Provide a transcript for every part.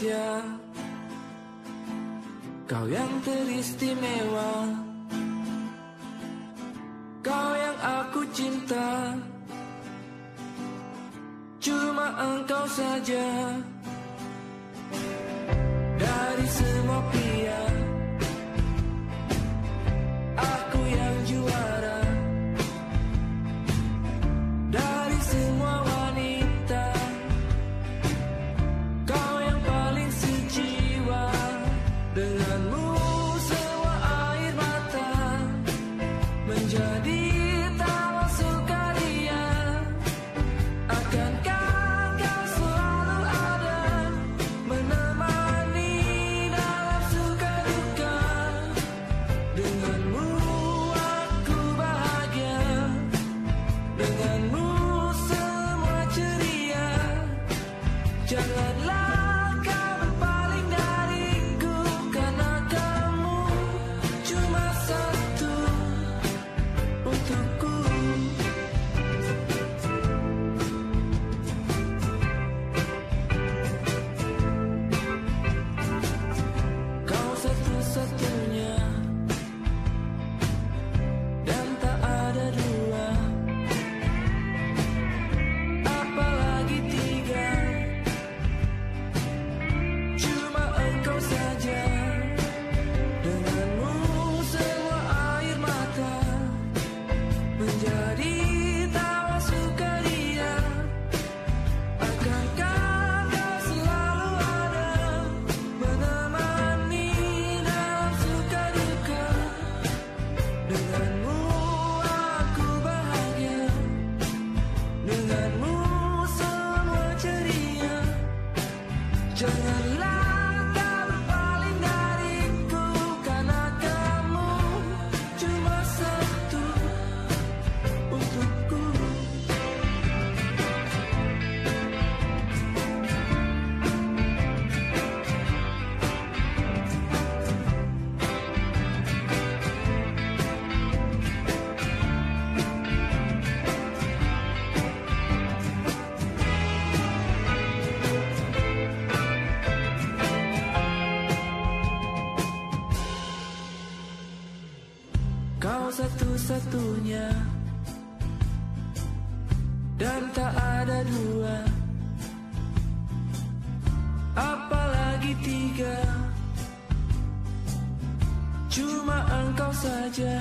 yeah satu-satunya. Dan tak ada dua. Apalagi tiga. Cuma engkau saja.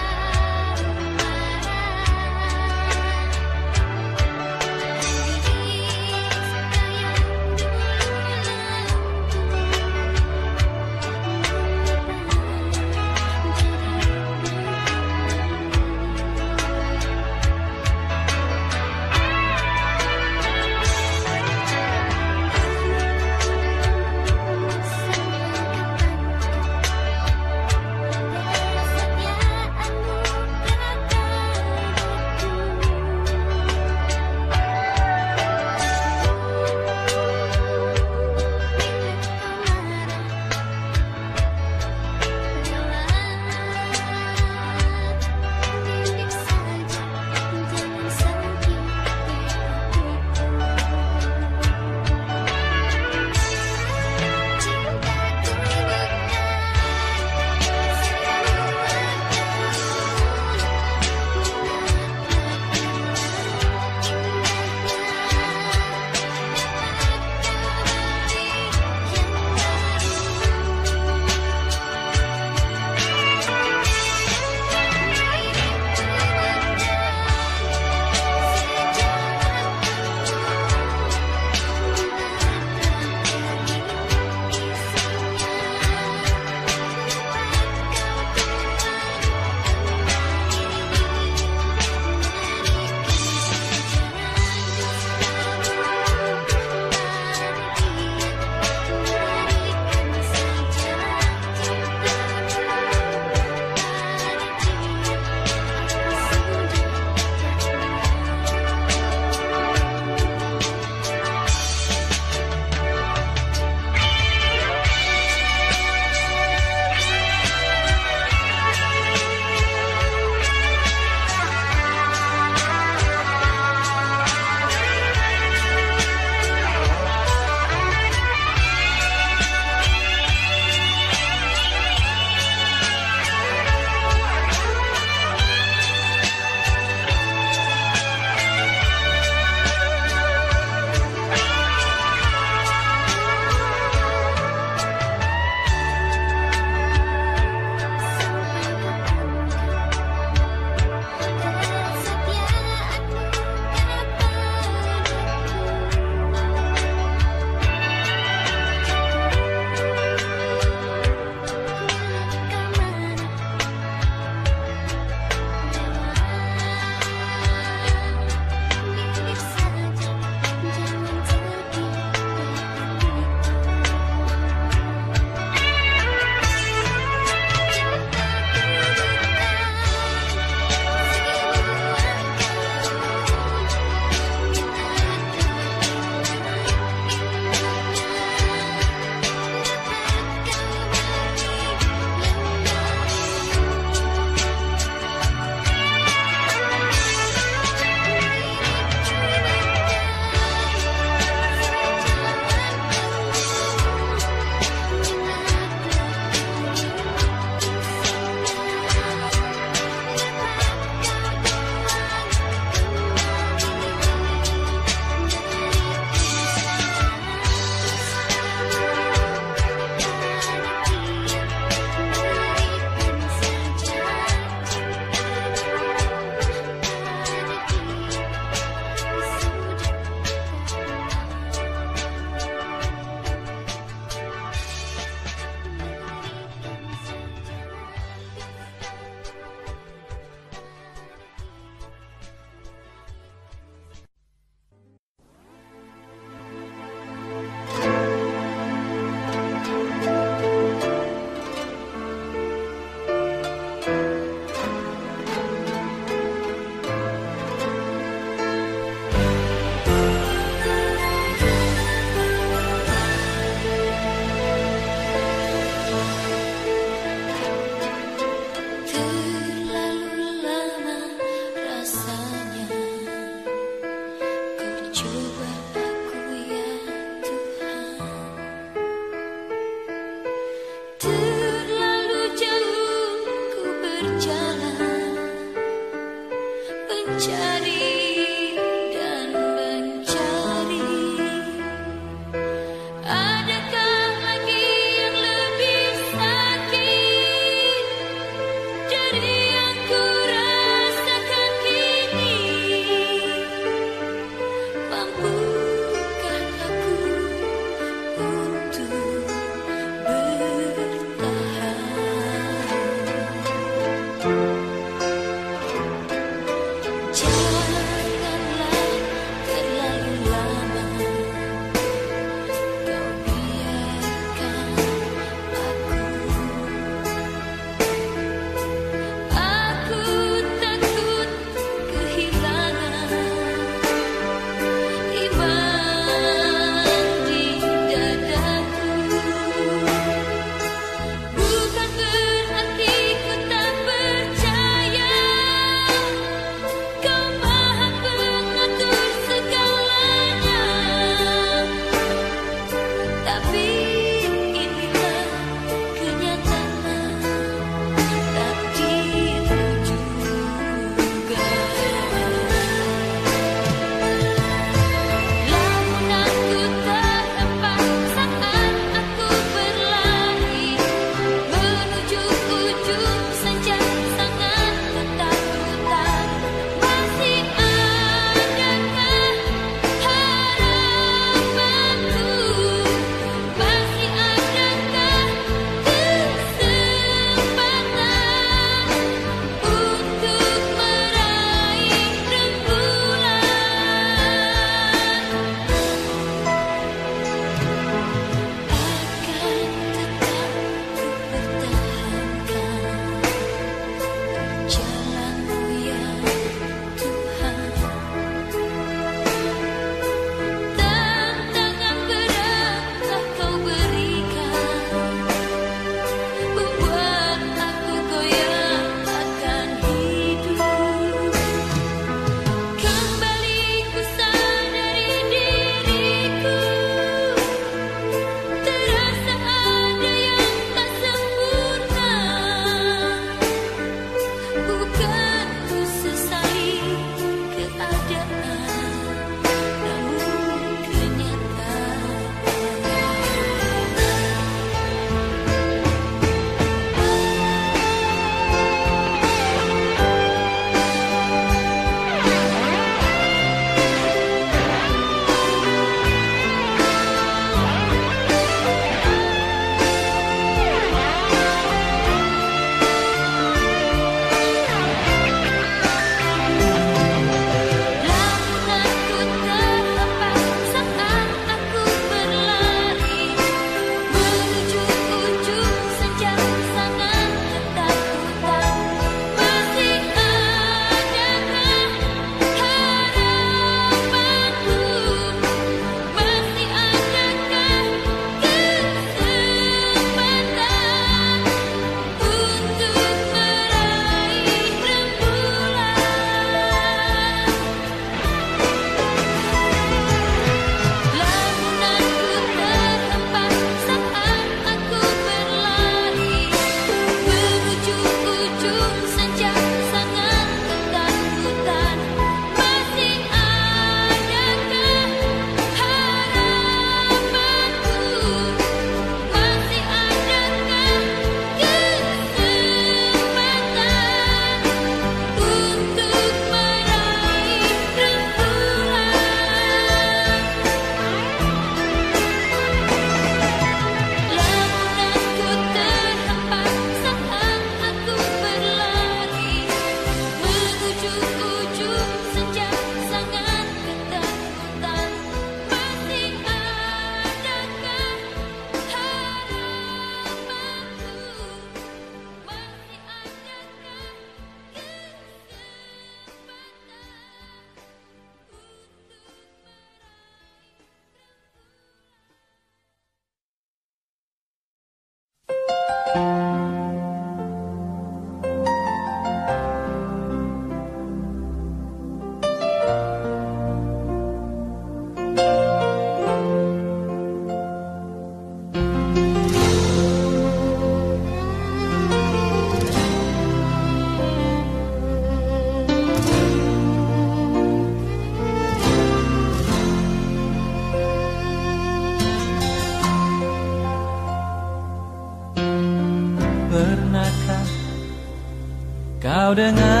사랑하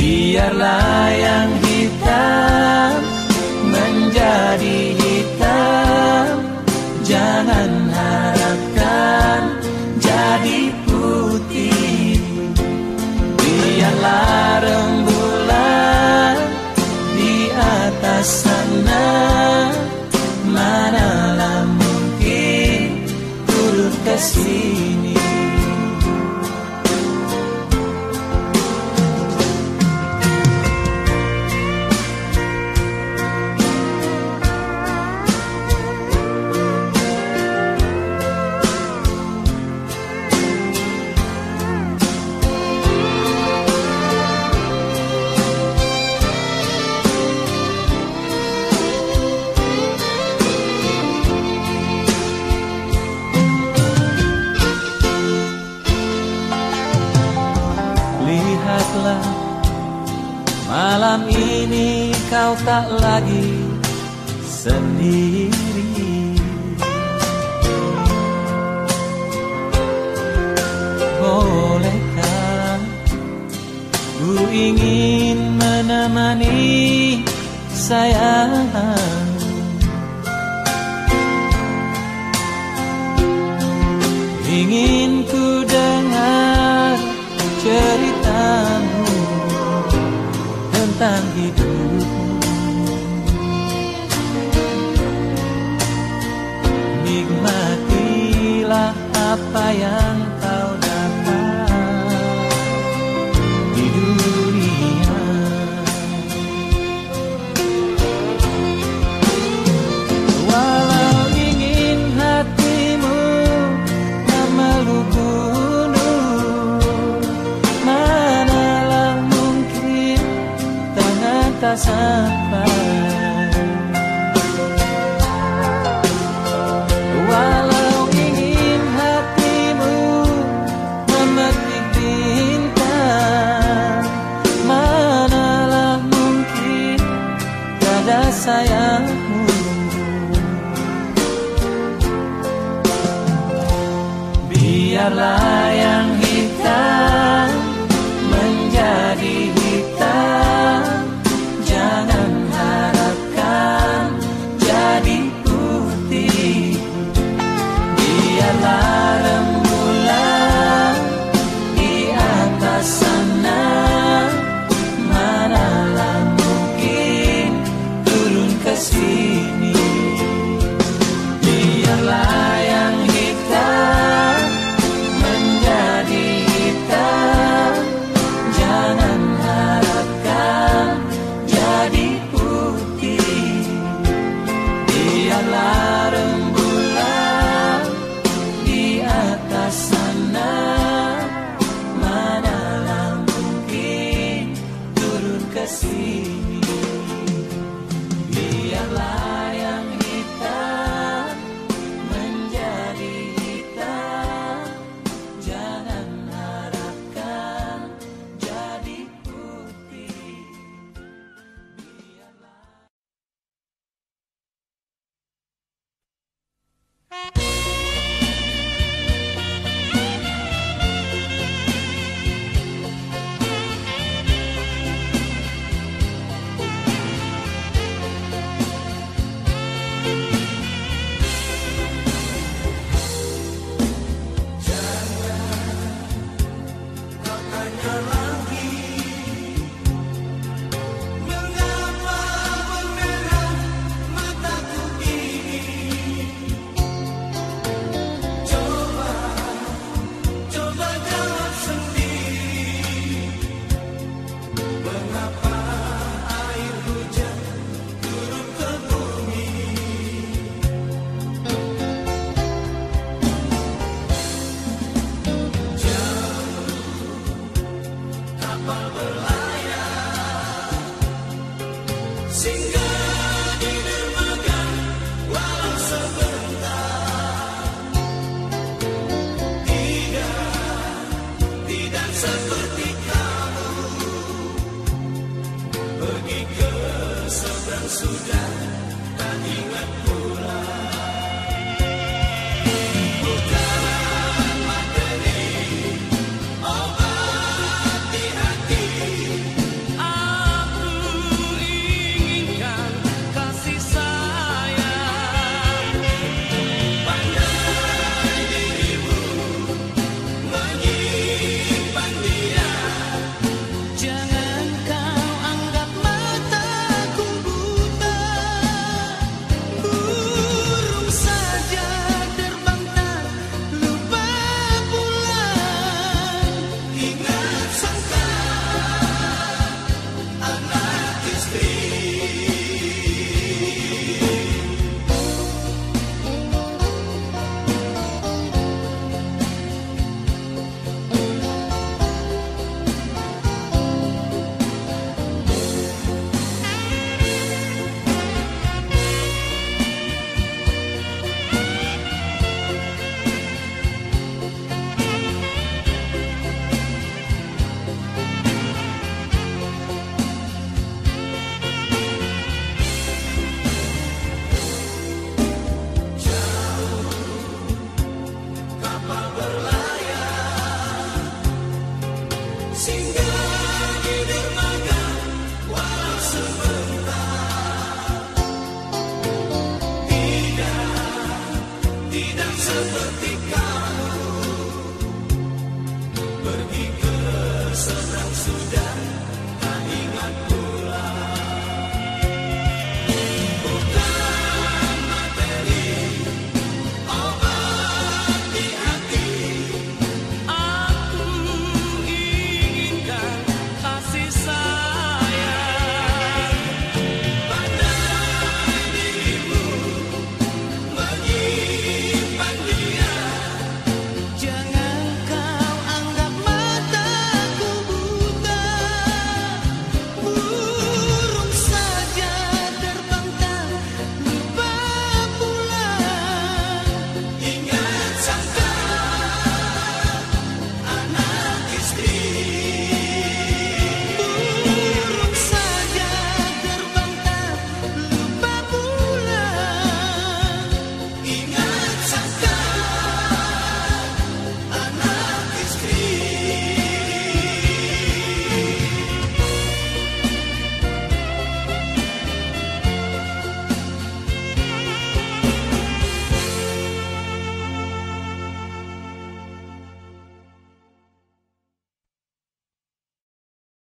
biarlah yang hitam kau tak lagi sendiri. Bolehkah ku ingin menemani sayang yang kau dapat di dunia. Walau ingin hatimu memeluk gunung Manalah mungkin tangan tak sampai